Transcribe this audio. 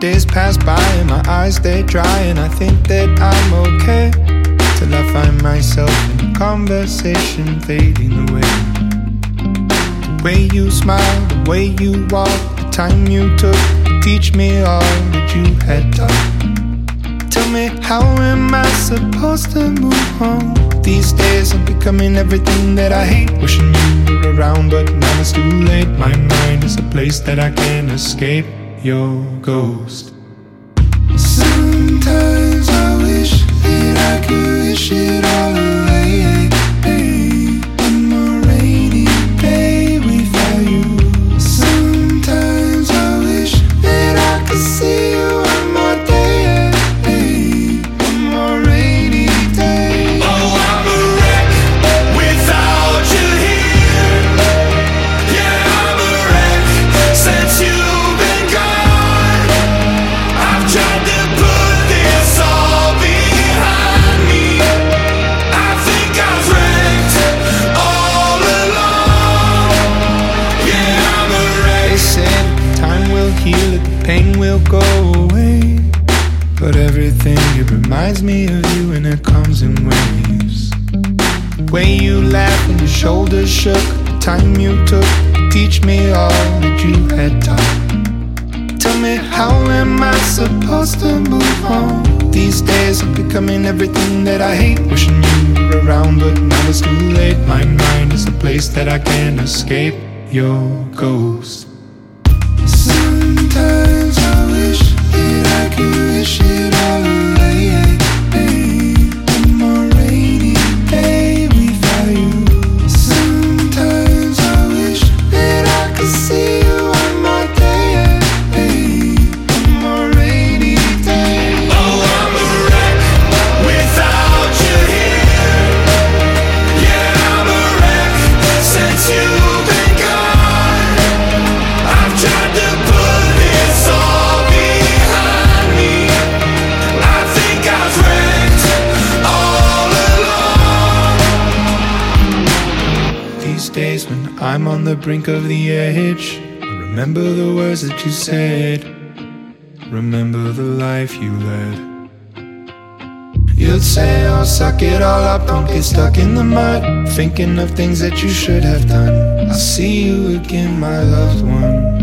Days pass by and my eyes they dry, and I think that I'm okay. Till I find myself in a conversation fading away. The way you smile, the way you walk, the time you took to teach me all that you had taught. Tell me, how am I supposed to move on? These days I'm becoming everything that I hate. Wishing you were around, but now it's too late. My mind is a place that I can't escape. Your ghost. Sometimes I wish that I could wish it all will go away. But everything, it reminds me of you and it comes in waves. The way you laughed when your shoulders shook, the time you took to teach me all that you had taught. Tell me, how am I supposed to move on? These days I'm becoming everything that I hate. Wishing you were around, but now it's too late. My mind is a place that I can't escape. Your ghost. these days when I'm on the brink of the edge. Remember the words that you said. Remember the life you led. You'd say, Oh, suck it all up, don't get stuck in the mud. Thinking of things that you should have done. I'll see you again, my loved one.